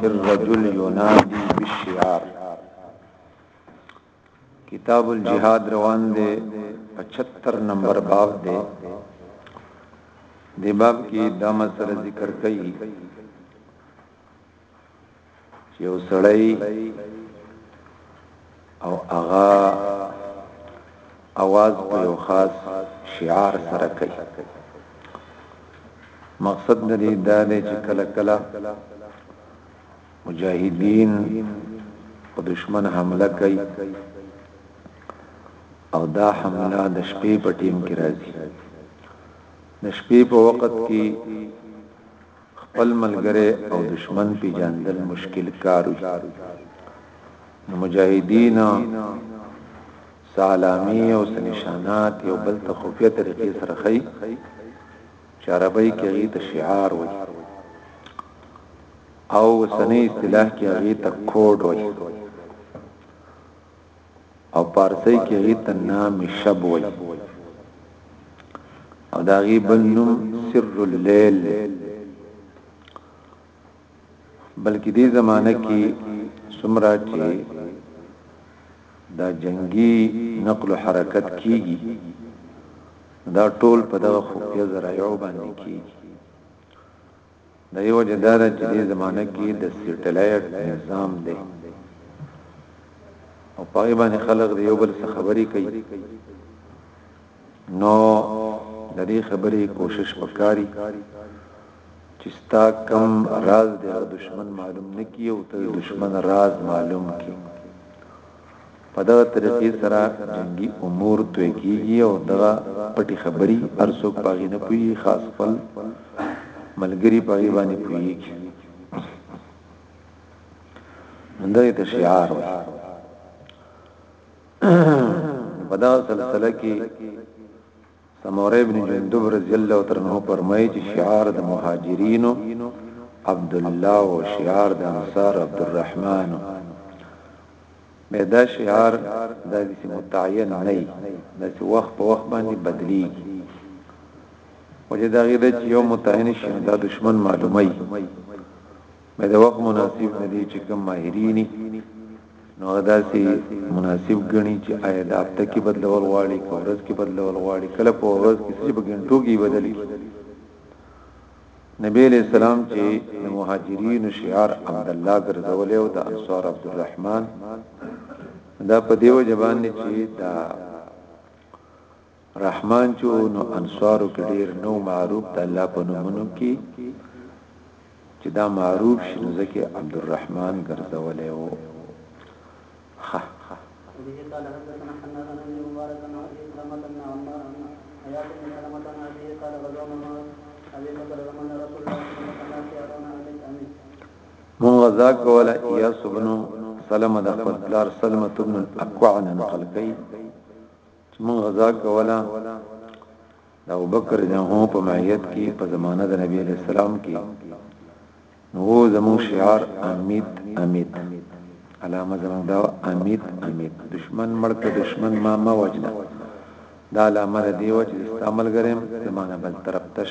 في الرجل ينادي بالشعار کتاب الجهاد روان دی 75 نمبر باب دی د باب کې د مسله ذکر کړي چې یو سړی او اغا اواز په یو خاص شعار سره کوي مقصد د دې دا دی چې کله کله مجاهدین په دشمن حمله کوي او دا حمله د شپې په ټیم کې راځي د شپې په وخت کې خپل ملګری او دښمن پیژندل مشکل کار وي نو مجاهدین څه علامی او څه نشانات یو بل ته خفیه طریقې سره خي چې عربی کې غي ته شعار وي او سنې اصطلاح کې غي ته کوډ وي او پارسي کې هغه ته نام شب وای او دا غي بل نوم سر الليل بلکې دې زمانہ کې سمرا چې دا جنگي نقل حرکت کیږي دا ټول په دغه خفیه ذرایعو باندې کیږي د یو وجه دا ده چې دې زمانه کې د سیټلایټ نظام دی او په هغه باندې خلک د یو بل څخه خبرې کوي نو د دې خبرې کوشش وکاري چې ستا کم راز د دشمن معلوم نکي او ته دشمن راز معلوم کی په دغه طریقې سره جنګي امور توی کیږي او دغه پټي خبري هر څوک پاغي نه پوي خاص خپل ملګری پاغي باندې پويږي اندرې ته شعار وي په دا سلسله کې سموره ابن جندب رضی الله تعالی عنہ فرمایي چې شعار د مهاجرینو عبد الله او شعار د انصار عبد الرحمن به دا شعار د دې متعین نه دی د وخت په وخت باندې بدلی وجه دا غیر چې یو متعین شي دا دشمن معلومي مې د وخت مناسب نه دی چې کوم ماهرینی نو دا سي مناسب غني چې آیا د هفته کې بدلول غواړي که ورځ کې بدلول غواړي کله په ورځ کې سړي په غنټو کې بدل کی نبی علیہ السلام چې د مهاجرین شعار عبد الله ګرځولې او د انصار عبد الرحمن دا په دیو جبان چې دا رحمان چو نو انصارو کې ډیر نو معروف د الله په نومونو کې چې دا معروف شنو ځکه عبدالرحمن ګرځولې وو خه به قال حدثنا حنان بن مبارك عن ابي سلمة بن عمار حياة بن سلمة عن ابي قال غزوة معاذ ابي بكر زمن رسول الله صلى الله عليه وسلم يرون امين امين مون غزا کوله یا سبنو سلمہ د خپل پلار سلمہ تبن الاقوع نه نقل کړي چې موږ غزا کوله د ابوبکر جنو په معیت کې په زمانه د نبی علیہ السلام کې نو زمو شعار امیت امیت علامه زمو دا امیت امیت دشمن مړته دشمن ما ما وجنه دا علامه دی و چې استعمال ګرم زمانه بل طرف تش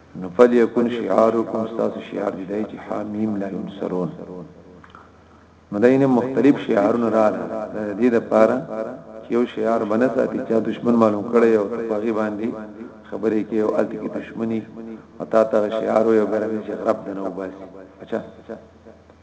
نو فلیکن شعارکم ستاسو شعار دی دی چې حامیم لا ينصرون نو دینه مختلف شعارونه رااله د دې لپاره چې یو شعار باندې ساتي چې دشمن معلوم کړي او تفاغي باندې خبرې کې او الته کې دشمني او تا ته شعار یو ګرځي چې رب دنه وباسي اچھا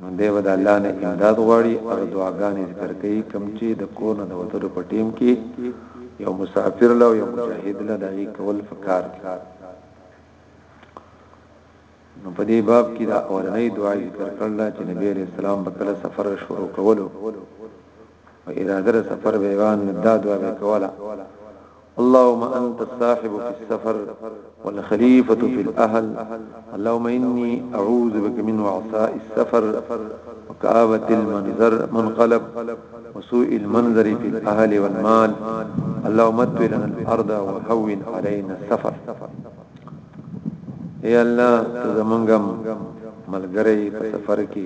نو دی به د الله نه امداد غواړي او دعاګانې ذکر کوي کوم چې د کور نه د وتلو په ټیم کې یو مسافر له یو مجاهد له دغه کول فکر دي نو په دې باب کې دا اورنۍ دعا ذکر کړل چې نبی رسول الله په کله سفر شروع کولو اراده سفر به وان دا دعا به کوله اللهم انت الصاحب في السفر والخليفة في الاهل اللهم اني اعوذ بك من وعصاء السفر وكآبة المنظر منقلب وسوء المنظر في الاهل والمال اللهم اتو لنا الارض وهون علينا السفر اے الله ته زمونږم ملګری په سفر کې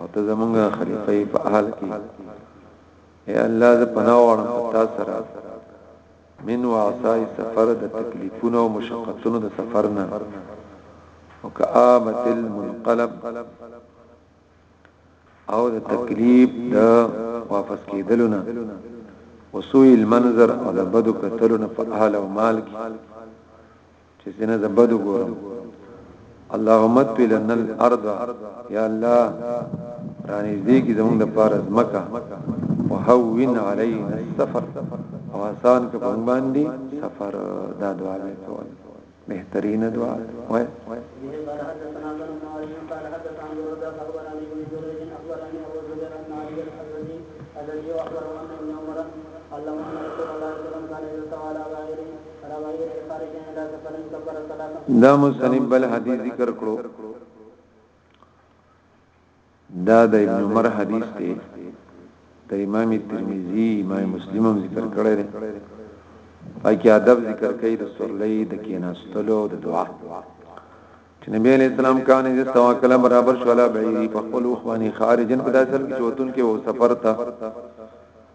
او ته زمونږه خلیفہ یې په اهل کې اے الله ز پناه وړم پتا سره من وعصای سفر د تکلیفونو او مشقتونو د سفر نه او کآمت المنقلب او د تکلیف د واپس کېدلو نه وسوء المنظر او د بدو کتلو نه په اهل او مال کې چې سینه د بدو ګورم اللهم اطوي لنا الارض یا الله رانی دې کې زموږ د پاره زمکا وهون علينا السفر او آسان کې په باندې سفر دا دعا به کول بهترین دعا وای دا مصنف بل حدیث ذکر کړو دا د ابن عمر حدیث دی د امام ترمذی امام مسلم هم ذکر کړی دی پکې ادب ذکر کوي د سورلې د کیناستلو د دعا چې نبی علیہ السلام کان دې توکل برابر شولا به په خپل وخوانی خارجن په داسل کې چوتون کې او سفر ته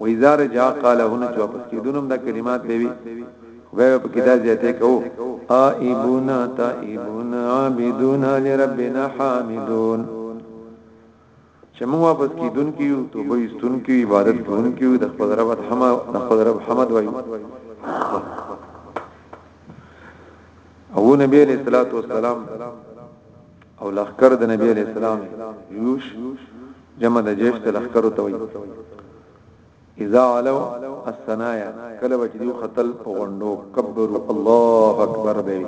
و اذا رجع قال هن چې واپس کیدونم دا کلمات به وي خو به په کدا زیاته کو آئبون تائبون عابدون لربنا حامدون چې موږ واپس کیدون کیو توبه استون کیو عبادت کون کیو د خپل رب حمد د خپل رب حمد وایو او نبی علیہ الصلوۃ والسلام او لخر د نبی علیہ السلام جوش جمع د جیش د لخر ته وي اذا علو الثنايا کله چې دیو قتل په غوندو کبر الله اکبر به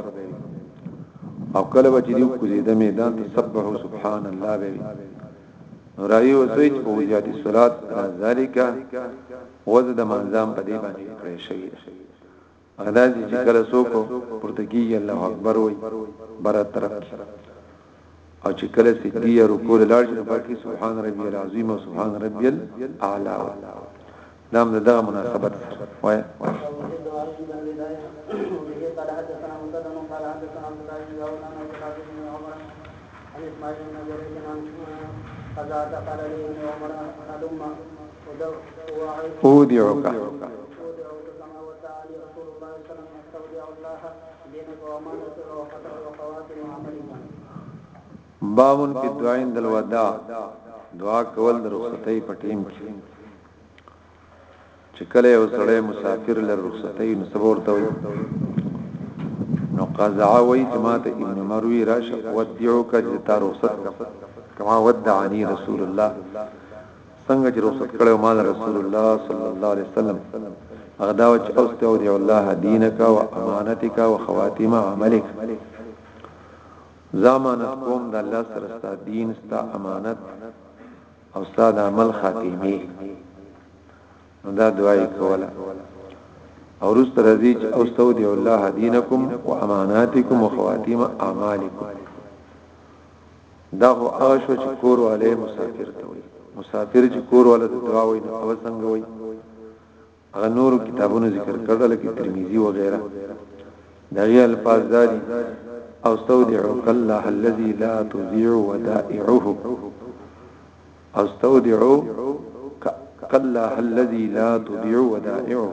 او کله چې دیو کوزي د میدان تسبح سبحان الله به راوی وسوی چې وجاتی صلات ذالک وزد منظم په دې باندې کړی شوی هغه دا دي چې کله څوک پورته کیږي الله اکبر وای بر طرف او چې کله سجدي یا رکوع لاړ شي پکې سبحان ربي العظیم او سبحان ربي الاعلى دا هم دغه مناسبت وای قال لي ابن عمر هلم اودعوک بابن په دعاین دل ودا دعا کول د رخصتۍ په ټیم کې چې کله یو سړی مسافر لر رخصتۍ نو صبر ته وي نو قزع وی جماعت ابن مروی راش ودعوک جتا رخصت کما ودعنی رسول الله څنګه چې رخصت کړو مال رسول الله صلی الله علیه وسلم هغه دا چې استودع الله دینک و امانتک و خواتم عملک زمانت کوم د الله سره ستا دین ستا امانت او ستا د عمل خاتمه نو دا دعای کوله او رست رضی چې استودع الله دینکم و اماناتکم و خواتم اعمالکم دا خو هغه شو چې کور والے مسافر ته وي مسافر چې کور والے ته دعا وي نو هغه څنګه وي هغه نور کتابونو ذکر کړل لکه ترمذی و غیره دا یې الفاظ داري او استودعك الله الذي لا تضيع ودائعه او استودعك الله الذي لا تضيع ودائعه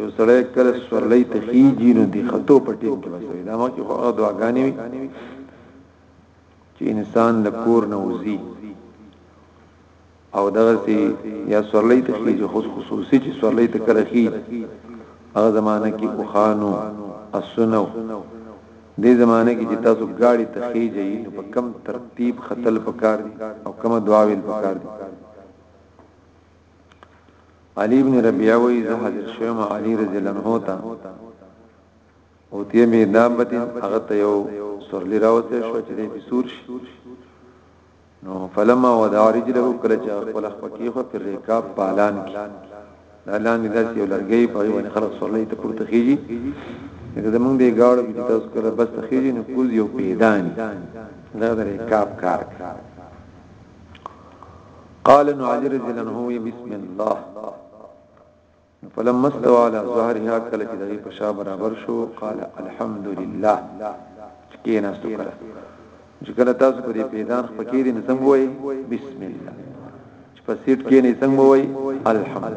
یو سړی کله سورلۍ ته خيږي نو د خطو په ټیم کې بسوي دا ما کې خو هغه دعاګانې وي چې انسان د کور نه وځي او دغه سي یا سورلۍ ته خيږي خو خصوصي چې سورلۍ ته کله خيږي هغه زمانہ کې اوخانو اسنو دې زمانه کې چې تاسو گاڑی ته خېږئ نو په کم ترتیب خطل پکار دي او کومه دعا ویل پکار دي علی ابن ربیعه وی زه حاضر شوم علی رضی الله عنه ته او تی می دابت هغه ته یو سورلی راوته شو چې دې بسور شي نو فلما وضع رجله کله چې خپل خپکی خو پر رکاب پالان کی دا لاندې داسې یو لرګي په یو خلک سورلی ته پورته کیږي دا زمونږ دی گاړو کې تاسو کړه بس تخیږي نو کوز یو پیدان دا د رکاب کار کوي قال نو علی رضی الله عنه وی بسم الله فلما استوى على ظهرها کله چې دغه په شا برابر شو قال الحمد لله کینا شکر چې کله تاسو په دې پیدان فقیر نه څنګه وای بسم الله چې په سیټ کې نه څنګه وای الحمد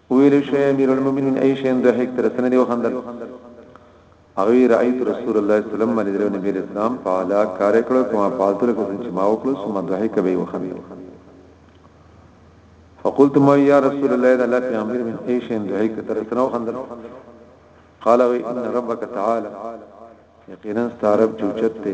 ویل شو امیرالمؤمنین ای شین ضحک تر سنه دی وخندل هغه رایت رسول الله صلی الله علیه وسلم باندې درو نبی اسلام فعلا کار کړو کومه فالتو لکه څنګه چې ما وکړو ثم ضحک به وخندل فقلت ما یا رسول الله صلی الله علیه وسلم من ای شین ضحک تر سنه وخندل قال وی ان ربک تعالی یقینا ستارب چوچت ته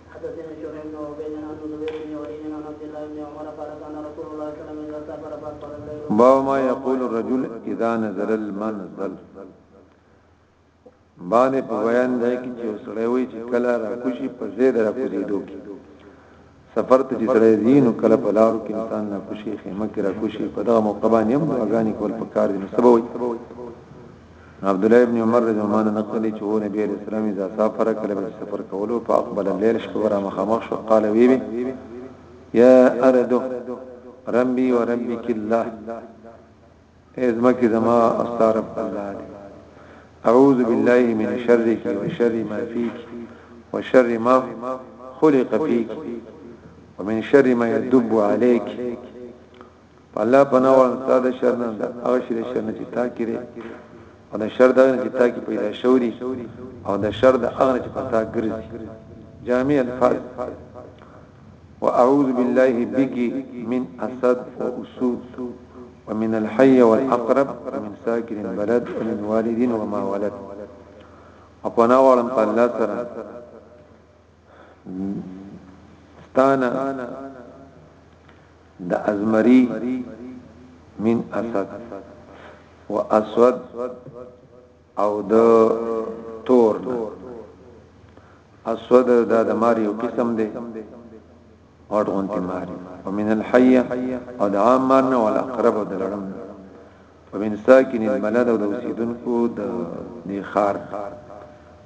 حدثنا شريح بن عبيد عن زبير بن وريم عن عبد الله بن عمر قال كان رسول الله صلى الله عليه وسلم اذا سافر فاقبل الليل باب ما يقول الرجل اذا نزل المنزل باندې په بیان دی کې چې سړی وایي چې کله را کوشي په زید را کوشي دوکي سفر ته چې سړی دین او کله په لار کې انسان نه کوشي خیمه کې را کوشي په دغه موقع باندې هم غانې کول پکار دي نو سبا وایي عبد الله ابن عمر رضی الله عنه نقل چې و نبی علیہ السلام اذا سافر کله به سفر کولو په اقبل الليل شپه را مخامخ شو قال وی بی یا ارد ربي وربك الله ازما کی زما استعرف الله دی اعوذ بالله من شرك وشر ما فيك وشر ما خلق فيك ومن شر ما يدب عليك په الله پناه ورن تا د شر نه د هغه شر شر نه چې تا کړي او د شر د هغه چې تا کې پیدا شوري او د شر د هغه چې پتا ګرځي جامع الفاظ واعوذ بالله بك من اسد واسود ومن الحي والاقرب ومن ساكن البلد ومن والد وما ولد او پناه ورن په الله سره ستانه د ازمری من اسد و اسود او د تور نه اسود دا د ماری یو قسم دی غټ غونتی ماری ومن الحیه او د عام مار نه ولا قرب د لړم ومن ساکن البلد او د اوسیدونکو د دې خار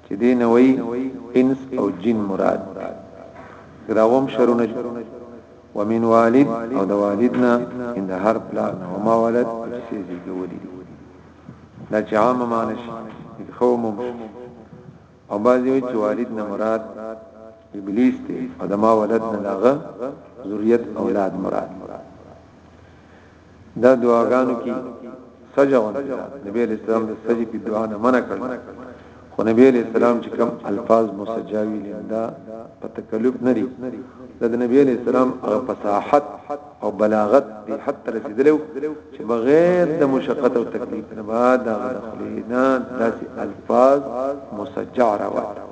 چې دې نه وای انس او جن مراد دراوم شرونه ومن والد او د والدنا ان د هر پلان او ما ولد چې زیږولې دا چې عام معنی شي خوم او بعضی وی چې والد نه مراد ابلیس دی او د ما ولد نه داغه ذریت اولاد مراد دا دعاګانو کې سجع او نبی علیہ السلام د سجع په دعا نه منع کړل خو نبی علیہ السلام چې کوم الفاظ مسجاوی لندا په تکلف نه دي د نبی علیہ السلام هغه فصاحت او بلاغت دې حتی رسیدلو چې بغیر د مشقت او تکلیف نه بعد د خلینا داسې الفاظ مسجع راوړل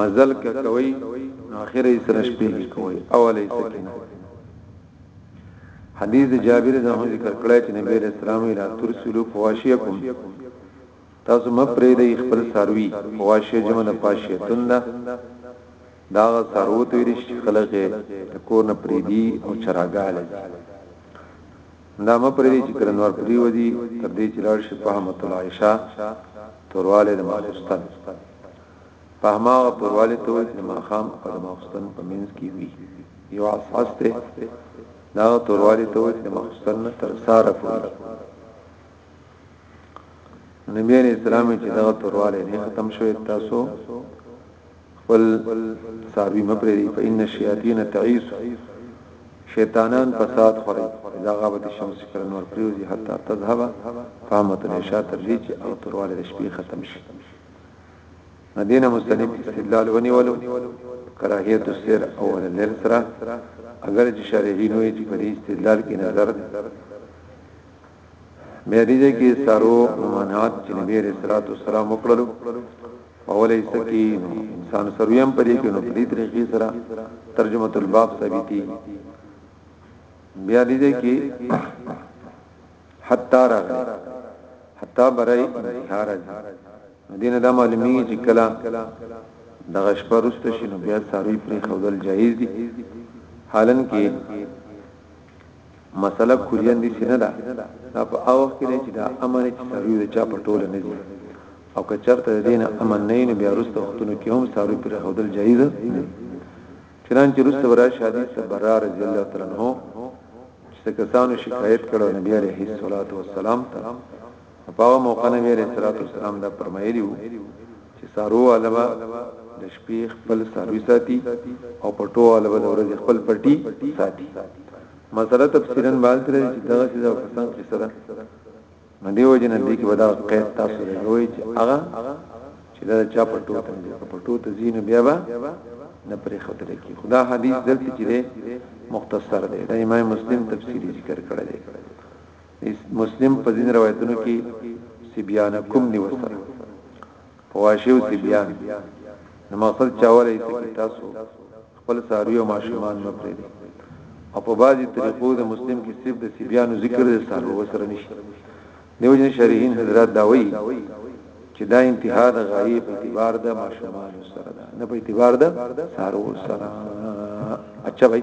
مزل کوي نو اخر یې سره شپې کوي اول یې سکینه حدیث جابر زه هم ذکر کړی چې نبی رسول الله را ترسلو فواشیکم تاسو م پرې د خپل ساروي فواشی جمع نه پاشی تنده دا سارو ته ویل شي خلک د کور نه پرې دي او چراګاله دا م پرې چې کرنور پرې ودی تر دې چې لار شي په محمد الله عائشہ تورواله د ماستان په هماغه پرواله ته وي چې ماخام او د ماخستن په منځ کې وي یو اساس ته دا تورواله ته وي چې ماخستن نه تر ساره پورې نبی علیہ السلام چې دا تورواله نه ختم شوی تاسو خپل صحابي مپرې دي په ان الشیاطین تعیس شیطانان فساد خوري دا غابت شمس پر نور پریوزي حتی تذهب فهمت نشا تر دې چې او ترواله شپې ختم شي مدینه مستنیب استدلال ونیولو کراهیت السیر او اللیل سره اگر چې شارحین وي چې په دې استدلال کې نظر مې دې کې سارو ممانعات چې نبی رسول الله سلام وکړلو اولې سکی نو انسان سرویم پرې کې نو دې طریقې سره ترجمه الباب ثابتي بیا دې کې حتا راغلی حتا برای انتحار دی دینه دا معلومی چې کلا د غشپه رست شنو بیا ساروی پرې خودل جایز دي حالن کې مسله کلیان دي سینه ده دا په او وخت کې چې دا امر چې ساروی د چا په ټوله نه دي او که چرته دینه امن نه نه بیا رست وختونو کې هم ساروی پرې خودل جایز دي چنانچه رسته به راشي حدیث د برا رضی الله تعالی عنہ چې څه کسانو شکایت کړو نبی علیه الصلاۃ والسلام ته په هغه موقع نبی علیه الصلاۃ والسلام دا فرمایلی وو چې سارو علما د شپې خپل ساروي ساتي او پټو علما د ورځې خپل پټي ساتي مسله تفصیلا باندې چې دا څه د کسان کې سره نو دیو جن دې کې ودا قید تاسو لګوي چې هغه چې دا چا په ټوت دی په ټوت زین بیا با نه پرې خطر کې خدا حدیث دلته چې دی مختصر دی دا امام مسلم تفصیلی ذکر کړی دی مسلم په ځین روایتونو کې سبیان کوم دی وسره فواشیو سبیان نو مقصد چاوله تاسو خپل څاروي او ماشومان مه پرېږدي او په بعضي طریقو د مسلم کې صرف د سبيانو ذکر د څاروو سره نشي دیو جن شارحین حضرات دا وایي چې دا انتها د غایې په اعتبار د ماشومان سره ده نه په اعتبار د سارو سره اچھا بھائی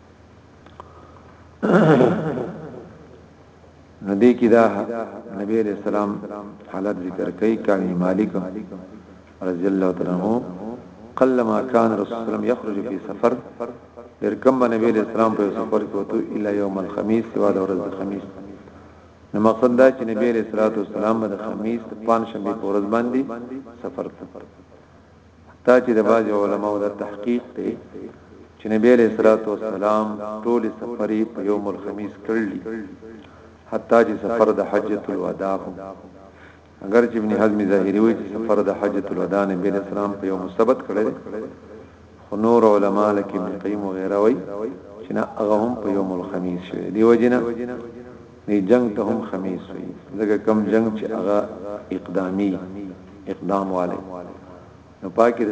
ندی کی دا نبی علیہ السلام حالت ذکر کوي کان مالک رضی الله تعالی عنہ قلما كان رسول الله صلی الله علیه وسلم يخرج في سفر ډېر کم به نبی علیہ السلام په سفر کې وته الا یوم الخميس سوا د ورځې خمیس نو مقصد دا چې نبی علیہ الصلوۃ والسلام د خمیس پنځ شنبه په ورځ باندې سفر ته حتی چې د بعض علماو دا تحقیق دی چې نبی علیہ الصلوۃ والسلام ټول سفرې په یوم الخمیس کړلې حتی چې سفر د حجۃ الوداع هم اگر چې ابن حزم ظاهری وایي چې سفر د حجۃ الوداع نبی علیہ السلام په یوم سبت کړل خو نور علما لکه ابن قیم وغیرہ وایي چې نه هغه هم په یوم الخمیس شوی دی وجنه دی جنګ ته هم خمیس وی ځکه کم جنګ چې هغه اقدامی اقدام والے نو پاکی د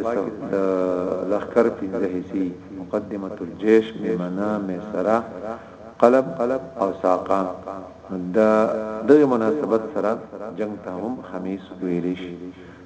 لخکر پنځه حصي مقدمه الجيش میمنه میسره قلب او ساقان نو د دغه مناسبت سره جنگ ته هم خمیس ویل شي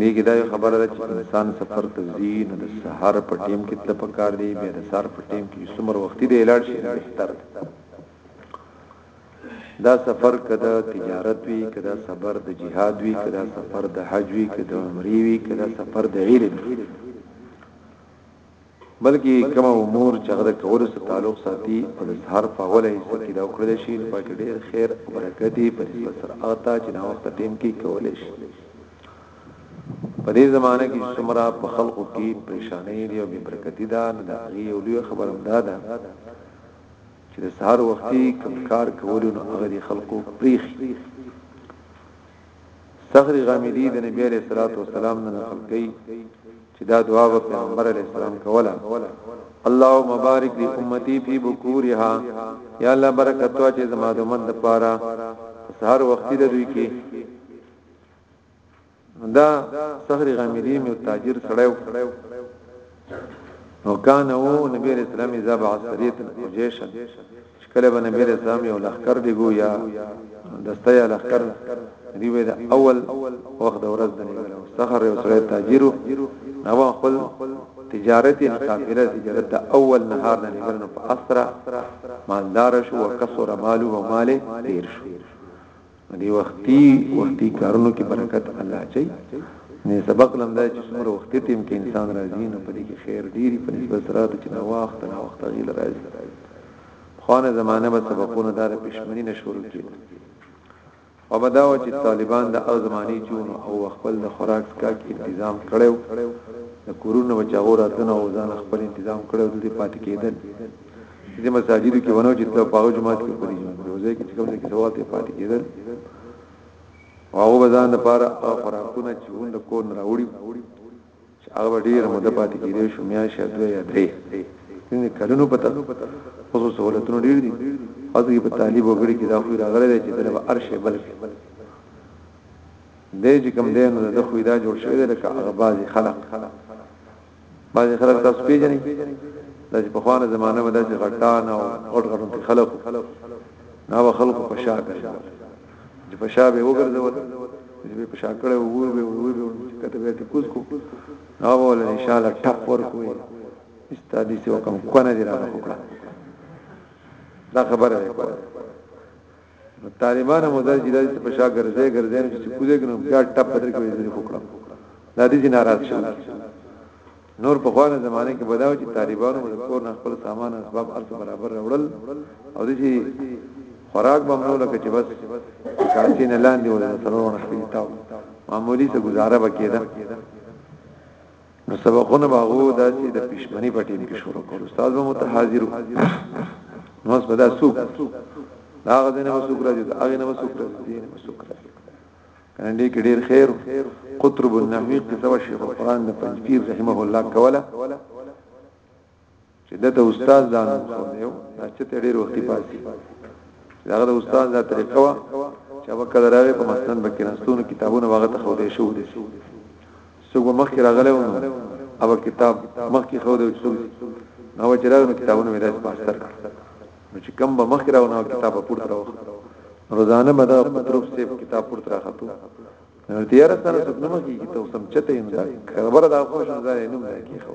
دې کې دا یو خبره ده چې انسان سفر ته ځي نو د سحر په ټیم کې تل پکار دی بیا د سحر په ټیم کې څومره وخت دی لاړ شي بهتر دی دا سفر کده تجارت وی کده سفر د جهاد وی کده سفر د حج وی کده عمرې وی کده سفر د علم بلکې کوم امور چې هغه د کولو سره تعلق ساتي او د سهار په اوله حصه کې دا وکړل شي نو پکې ډېر خیر او برکت دی په نسبت سره هغه ته چې دا وخت ټیم کې کولای شي په دې زمانه کې څومره په خلقو کې پریشانې دي او بې برکتی ده نو دا غي یو لوی خبر هم ده ده چې د سهار وختي کم کار کول نو هغه دي خلقو پریخ صخر غامدی د نبی عليه الصلاه والسلام نه نقل کړي چې دا دعا به پیغمبر علی السلام کوله اللهم بارک لی امتی فی بکورها یا الله برکت واچې زما د مند پاره سحر وخت د دوی کې دا سحر غامدی می تاجر سړیو نو کان او نبی رسول الله زبع سریت جیشن چې کله به نبی علیہ السلام یو لخر لګو یا دسته یا لخر دی به اول وخت د ورځ د نیول او سحر یو سره تاجرو نو خپل تجارت ان قافله تجارت د اول نهار نه نیول نو په اسرا مالدار شو او کسر مالو او مال تیر شو په دې وختي وختي کارونو کې برکت الله چي نه سبق لمدا چې څومره وخت تیم کې انسان راځي نو په دې کې خیر ډیری په نسبت سره د چې نو وخت نه وخت غیل راځي خوانه زمانه به سبقونه دار پښمنی نه شروع کیږي او بداو چې طالبان د او زماني جون او خپل د خوراک سکا کې تنظیم کړو د کورونو بچاغو راتنه او ځان خپل تنظیم کړو د پات کېدل دې مساجد کې ونه چې ته په جمعات کې پرې جمعات کې وځي چې کوم ځای کې ثواب یې پاتې کېدل او هغه بزان د پاره او خوراکونه چې وند کو نه راوړي چې هغه ډیر مده پاتې کېږي شو میا شه دوه یا درې څنګه کلونو پته خصوص سہولتونه ډیر دي او دې په طالب وګړي کې دا خو راغلي چې د ارشه بل دې چې کوم دین د خو دا جوړ شوی لکه هغه بازي خلق بعضی خلک تاسو پیژنئ د په خوانه زمانه باندې چې غټان او اورګ غټون کې خلک نه و خلک په شا کړل چې په شا به وګرځول چې په شا کړه وو به وو به کته به ته کوز کو نه ول ان شاء الله ټپ ورکوي استادی سو کوم کو نه دی راغله دا خبره ده نو طالبان مو درځي د په شا ګرځي ګرځي چې کوزه کنه بیا ټپ پتر کې وځي فکر دا دې ناراض شو نور په خوانه زمانه کې بداو چې طالبانو د کور نه خپل سامان اسباب ارث برابر راوړل او دې خوراک به نو لکه چې بس کارتي نه لاندې ولا سره ونه خپل تاو معمولی څه گزاره وکړه نو سبقونه باغو داسې د پښمنی په ټیم کې شروع کړو استاد به متحاضر نو اوس بدا سوق دا غزه نه سوق راځي دا غزه نه سوق راځي دې نه سوق راځي کنه دې کې ډېر خیر قطرب النحوی قصه شیخ القران د پنځپیر رحمه الله کوله چې د استاد ځان خو نه چې ته ډېر وخت پاتې داغه د استاد دا طریقه وا چې هغه کله راغی په مسند بکې نستونو کتابونه واغه ته خو دې شو دي څوک مخکې راغلی و او کتاب مخکې خو دې شو نو چې راغلی کتابونه مې داس پاستر کړ نو چې کم به مخکې راو نو کتاب پورته راو روزانه به دا مطلب سیب کتاب پورته راخاتو نو تیار سره څوک نه مخکې کتاب سم چته یې نه خبره دا خو شم ځای نه مې کې خو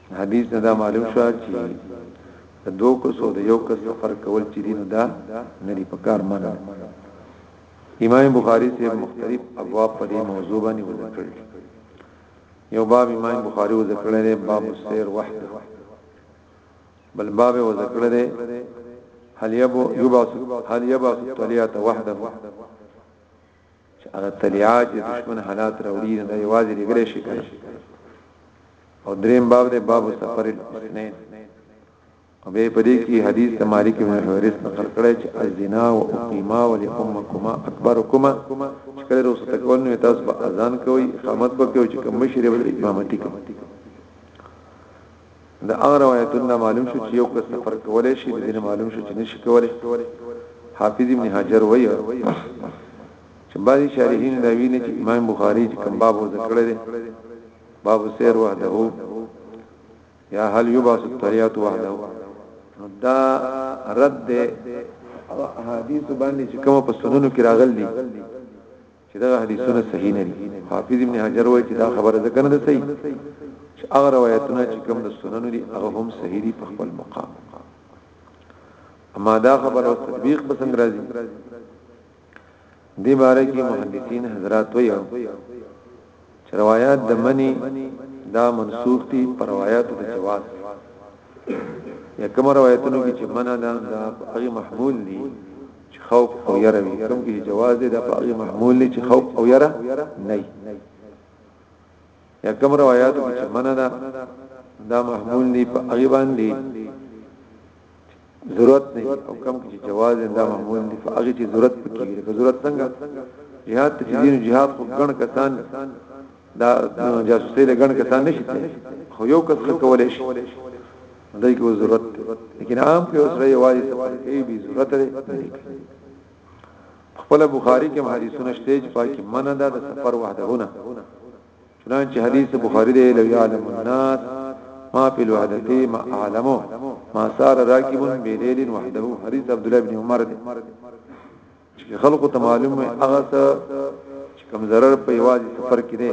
حدیث نه دا معلوم شو چې د دوه کسو د یو کس سفر کول چې دین دا نه دی پکار منه امام بخاری سے مختلف ابواب په دې موضوع باندې وذکر یو باب امام بخاری وذکر لري باب السیر وحده بل باب وذکر لري هل يبو يبعث هل يبعث الطليعه وحده چې هغه تلیات د دشمن حالات راوړي نه دی واځي لګرې شي کنه او دریم باب دی باب سفر الاثنين او به په دې کې حدیث د مالک بن حویرث نقل کړی چې الزنا و اقیما و لامکما اکبرکما چې کله روسه تکول نو تاسو به اذان کوي اقامت به کوي چې کوم مشری به امامتي کوي د هغه روایتونو نه معلوم شو چې یو کس سفر کولای شي د دین معلوم شو چې نشي کولای حافظ ابن حجر وایي چې بعضی شارحین دا ویني چې امام بخاری چې کوم باب ذکر لري باب سیر وحده یا هل یباس الطریات وحده نو دا رد ده احادیث باندې چې کوم په سننو کې راغلي چې دا حدیثونه صحیح نه دي حافظ ابن حجر وایي چې دا خبره ځکه نه ده صحیح چې هغه روایتونه چې کوم د سنن دي هغه هم صحیح دي په خپل مقام اما دا خبره او تطبیق په څنګه راځي دې باره کې محدثین حضرات وایي چې روایات د منی دا منسوخ دي پر روایتو د جواز یا کوم روایتونو کې چې منع ده دا هغه محمول دي چې خوف او یره وي کوم کې جواز دي دا هغه محمول دي چې خوف او یره نه یا کوم روایتو کې چې منع ده دا محمول دي په هغه باندې ضرورت نه او کم کې جواز دا معمول دي فقې چې ضرورت پکې وي که ضرورت څنګه جهاد ته دین جهاد خو ګڼ کسان دا جاسوسي له ګڼ کسان نشي خو یو کس کولای شي دای کې ضرورت لیکن عام کې اوس راي واجب سفر کې به ضرورت لري خپل بخاری کې حدیثونه شته چې پاکي منه ده د سفر وحدهونه چنانچه حدیث بخاری دی لو یعلم الناس ما فی الوحدتی ما اعلمو ما سار راکب بلیل وحده حدیث عبد الله بن عمر دی چې خلق ته معلوم وي هغه څه چې کم zarar په یوازې سفر کې دی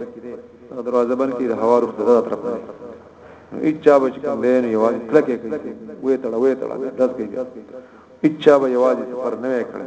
هغه دروازه باندې کې د هوا روخ ته طرف نه اچا به چې کم دی نو یوازې کلکه کوي وې تړه وې تړه داس کوي اچا به یوازې سفر نه وکړي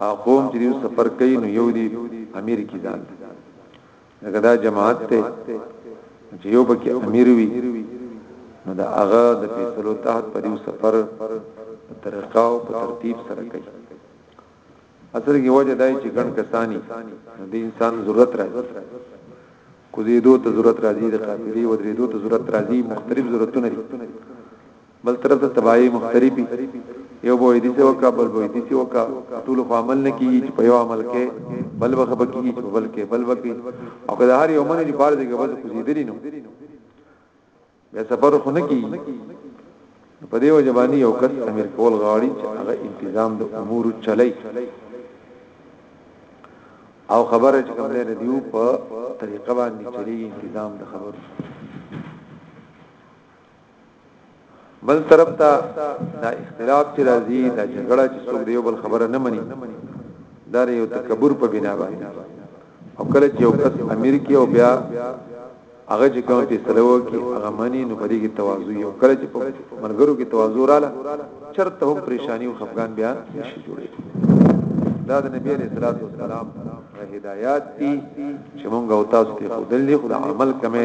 هغه قوم چې دیو سفر کوي نو یو دی امیر کی ځان لکه دا جماعت ته چې یو بکی امیر وي نو دا هغه د فیصلو تحت په دیو سفر په طریقه او په ترتیب سره کوي اصل کې وجه دای چې ګڼ کسانی د انسان ضرورت راځي کوزیدو ته ضرورت راځي د قافلې ودریدو ته ضرورت راځي مختلف ضرورتونه دي بل طرف ته تباهي مختلفي یو به دې څه وکا بل به دې څه وکا ټول خو عمل نه کیږي چې په یو عمل کې بل به خبر کیږي چې بل کې بل وکي او کله هر یو منې بار دې کې بل کوزي دري نو به سفر خو نه کیږي په دې وجه باندې یو کس امیر کول غاړي چې هغه تنظیم د امور چلای او خبره چې کوم لري دیو په طریقه باندې چلیږي تنظیم د خبرو بل طرف ته دا اختلاف چې راځي دا جګړه چې څوک دیو بل خبره نه مني دا یو تکبر په بنا باندې او کله چې یو کس امیر کې او بیا هغه چې کوم په سلوو کې هغه منی نو پدې کې تواضع یو کله چې ملګرو کې تواضع رااله چرته هم پریشانی او خفقان بیا نشي جوړي دا د نبی علیہ الصلوۃ والسلام هدایات دي چې مونږ او تاسو ته خودلې خدای عمل کمې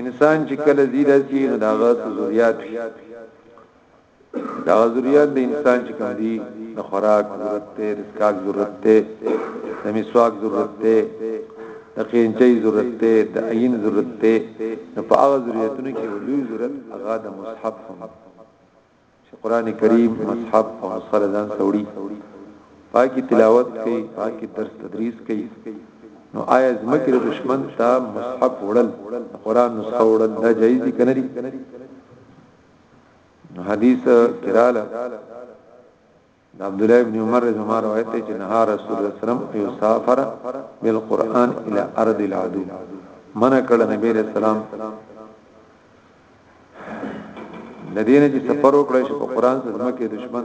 انسان چې کله زیره سي نو دا غا ذریات وي دا ذریات د انسان چې کوم دي د خوراک ضرورت ته رزقاک ضرورت ته د مسواک ضرورت ته د قینچي ضرورت ته د عین ضرورت ته نو په هغه ذریاتونو کې ولوي ضرورت هغه د مصحف هم چې قران کریم مصحف او نسخه له ځان سره وړي پاکي تلاوت کوي پاکي درس تدریس کوي نو آیا زمکه د دشمن ته مصحف وړل قران نسخه وړل دا جایز دي کنه حدیث کراله د عبدالله ابن عمر رضی الله عنه روایت دی چې نهار رسول الله صلی الله علیه وسلم یسافر بالقران الى ارض العدو منع کړ نبی علیہ السلام د دینه چې سفر وکړي چې په قران سره مکه دشمن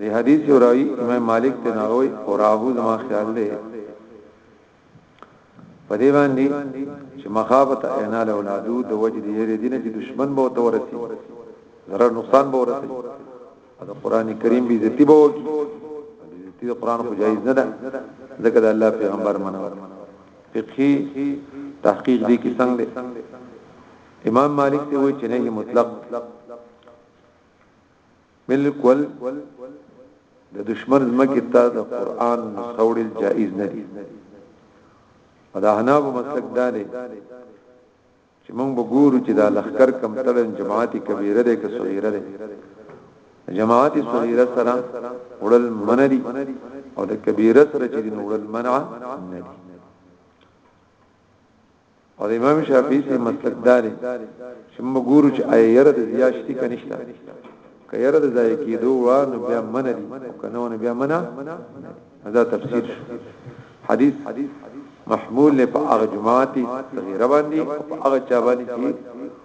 دی حدیث یو راوی امام مالک ته ناوی او راهو زما خیال دی په دې باندې چې مخافت انال اولادو د وجه د یری دینه چې دشمن به تو ورسی ضرر نقصان به ورسی دا قران کریم به عزت به وکی عزت د قران خو جایز نه ده ځکه د الله پیغمبر منو فقهي تحقیق دي کې څنګه امام مالک ته وایي چې نه مطلق بالکل د دشمن زمکه ته د قران نسوړل جائز نه دي او دا حناب مسلک دا دی چې موږ وګورو چې دا لخر کم تړن جماعت کبیره ده که صغیره ده جماعت صغیره سره وړل منري او د کبیره سره چې وړل منع نه دي او د امام شافعي سي مسلک داري چې موږ ګورو چې آیا یره د زیاشتي کنيشته کيره د ځای کېدو وا نو بیا من دي او کنه نو بیا منا دا تفسیر شو حدیث محمول له په هغه جماعتي صغیره باندې او په هغه چا باندې چې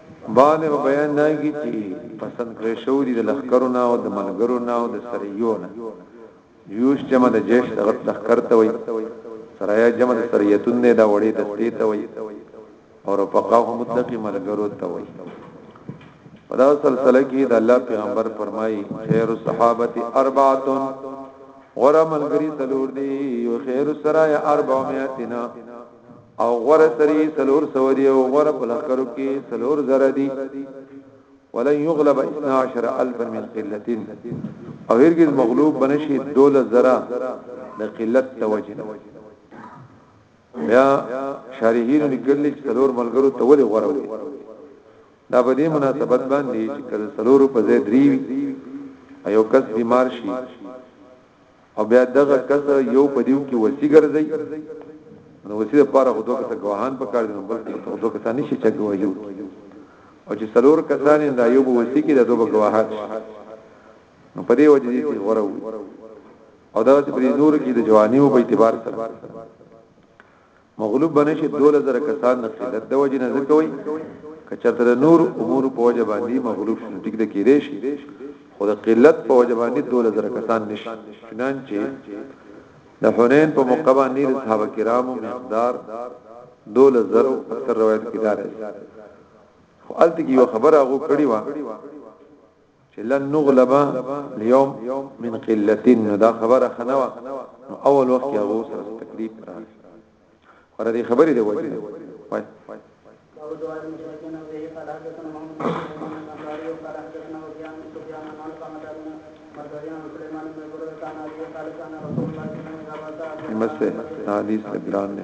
بعد په بیان دا کی چی پسند کړی شو دی د لخکرو نه او د ملګرو نه او د سریو نه جوش جمع د جیش د غټ لخکر ته وای سرایا جمع د سریتون نه دا وړي د تی ته وای او رفقا هم مطلقی ملګرو ته وای په دا سلسله کې د الله پیغمبر فرمایي خیر الصحابه اربعه غره ملګری تلور دی او خیر السرای 400 تینا او غره تری سلور سو دی او غره په لخرو کې سلور زره دی ولن یغلب 12000 من قلتين او هرگز مغلوب بنشي دول زرا د قلت توجه بیا شارحین لیکل چې څلور ملګرو ته ولې غوړو دا په دې مناسبت باندې چې کله څلور په ځای دریوي ایو کس بیمار شي او بیا دغه کس یو په دیو کې وسی ګرځي نو وسی لپاره خو دوه کسه غواهان په کار دي نو بل خو دوه کسه نشي چې غواهي او چې څلور کسان دا یو په وسی کې د دوه غواهان نو په دې وجه دي چې غره او دا چې په نور کې د جوانیو په اعتبار سره مغلوب بنشي 12000 کسان د قلت د وجې نه ځکوي کچرته نور امور په وجه باندې مغلوب شون ټیک د کېدې شي خو د قلت په وجه باندې 12000 کسان نشي چنانچه د حنین په موقع باندې صحابه کرامو مقدار 12000 اکثر روایت کې دار خو الته کې یو خبره غو کړی و چې لن نغلب اليوم من قلتين نو دا خبره خنوا نو اول وخت کې هغه سره تکلیف راغی ور دې خبرې دی وایي وایي مسه حدیث ګران نه